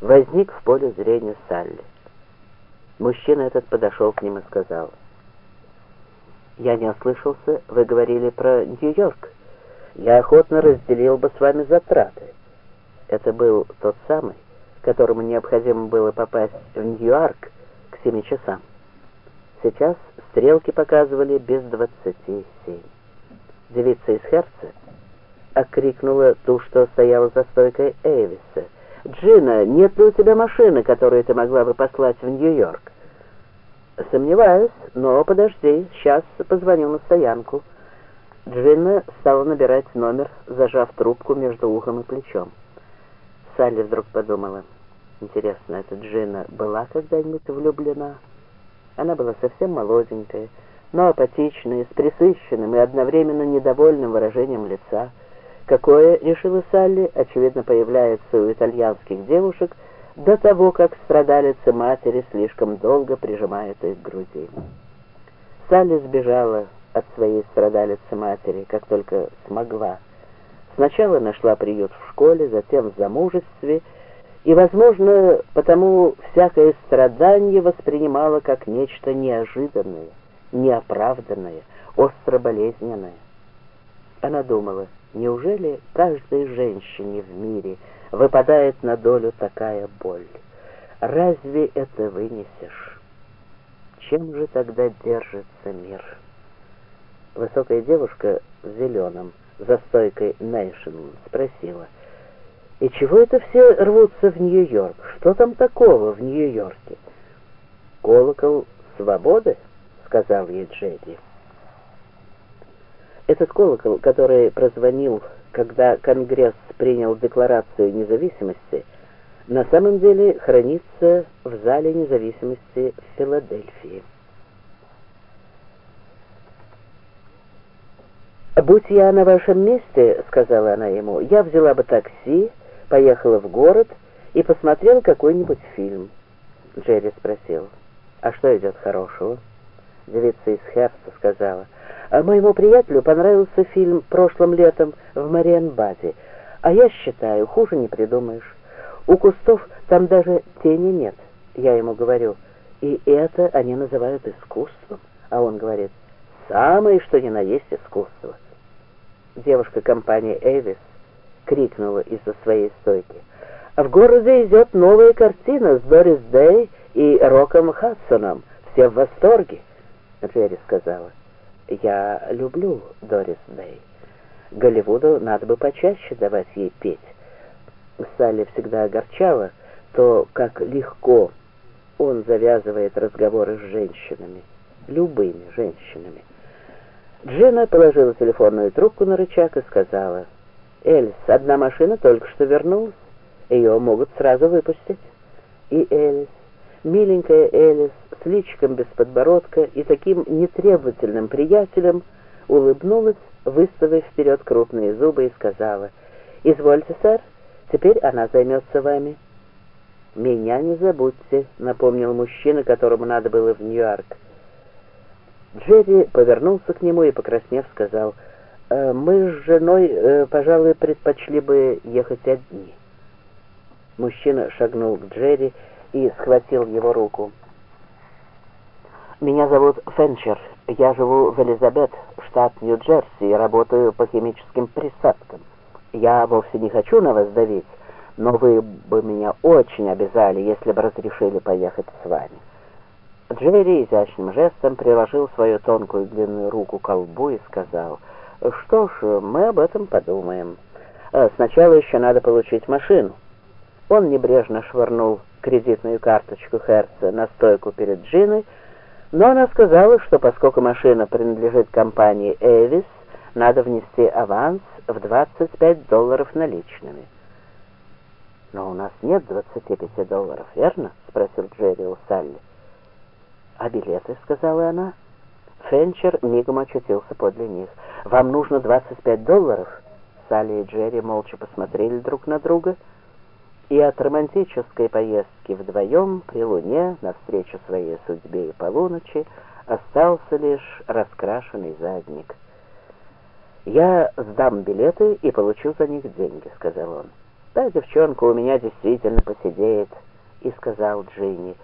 возник в поле зрения Салли. Мужчина этот подошел к ним и сказал, «Я не ослышался, вы говорили про Нью-Йорк. Я охотно разделил бы с вами затраты». Это был тот самый, которому необходимо было попасть в Нью-Йорк к семи часам. Сейчас стрелки показывали без двадцати семь. Девица из Херца окрикнула ту, что стояла за стойкой Эйвиса. «Джина, нет ли у тебя машины, которую ты могла бы послать в Нью-Йорк?» «Сомневаюсь, но подожди, сейчас позвоню на стоянку». Джина стала набирать номер, зажав трубку между ухом и плечом. Салли вдруг подумала, интересно, эта Джина была когда-нибудь влюблена? Она была совсем молоденькая, но апатичная, с присыщенным и одновременно недовольным выражением лица — какое, решила Салли, очевидно появляется у итальянских девушек до того, как страдалицы матери слишком долго прижимают их к груди. Салли сбежала от своей страдалицы матери, как только смогла. Сначала нашла приют в школе, затем в замужестве, и, возможно, потому всякое страдание воспринимала как нечто неожиданное, неоправданное, остро болезненное. Она думала, Неужели каждой женщине в мире выпадает на долю такая боль? Разве это вынесешь? Чем же тогда держится мир? Высокая девушка в зеленом, за стойкой Нэшн, спросила, «И чего это все рвутся в Нью-Йорк? Что там такого в Нью-Йорке?» «Колокол свободы?» — сказал ей Джеди. Этот колокол, который прозвонил, когда Конгресс принял Декларацию независимости, на самом деле хранится в Зале независимости в Филадельфии. «Будь я на вашем месте, — сказала она ему, — я взяла бы такси, поехала в город и посмотрела какой-нибудь фильм». Джерри спросил, «А что идет хорошего?» Девица из Херста сказала, моему приятелю понравился фильм прошлым летом в Мариенбаде, а я считаю, хуже не придумаешь. У кустов там даже тени нет, я ему говорю. И это они называют искусством. А он говорит, самое что ни на есть искусство. Девушка компании «Эвис» крикнула из-за своей стойки. В городе идет новая картина с Дорис Дэй и Роком Хадсоном. Все в восторге, Джерри сказала. Я люблю Дорис Дэй. Голливуду надо бы почаще давать ей петь. Салли всегда огорчала то, как легко он завязывает разговоры с женщинами, любыми женщинами. Джина положила телефонную трубку на рычаг и сказала, «Эльс, одна машина только что вернулась, ее могут сразу выпустить». И Эльс, миленькая Элис, с личиком без подбородка и таким нетребовательным приятелем, улыбнулась, выставив вперед крупные зубы и сказала, «Извольте, сэр, теперь она займется вами». «Меня не забудьте», — напомнил мужчина, которому надо было в Нью-Йорк. Джерри повернулся к нему и, покраснев, сказал, «Э, «Мы с женой, э, пожалуй, предпочли бы ехать одни». Мужчина шагнул к Джерри и схватил его руку. «Меня зовут Фенчер. Я живу в Элизабет, штат Нью-Джерси, и работаю по химическим присадкам. Я вовсе не хочу на вас давить, но вы бы меня очень обязали, если бы разрешили поехать с вами». Джерри изящным жестом приложил свою тонкую длинную руку к колбу и сказал, «Что ж, мы об этом подумаем. Э, сначала еще надо получить машину». Он небрежно швырнул кредитную карточку Херца на стойку перед Джиной, но она сказала, что поскольку машина принадлежит компании «Эвис», надо внести аванс в 25 долларов наличными. «Но у нас нет 25 долларов, верно?» — спросил Джерри у Салли. «А билеты?» — сказала она. Фенчер мигом очутился подле них. «Вам нужно 25 долларов?» Салли и Джерри молча посмотрели друг на друга — и от романтической поездки вдвоем при луне навстречу своей судьбе и полуночи остался лишь раскрашенный задник. «Я сдам билеты и получу за них деньги», — сказал он. Та девчонка у меня действительно посидеет, и сказал Джинни,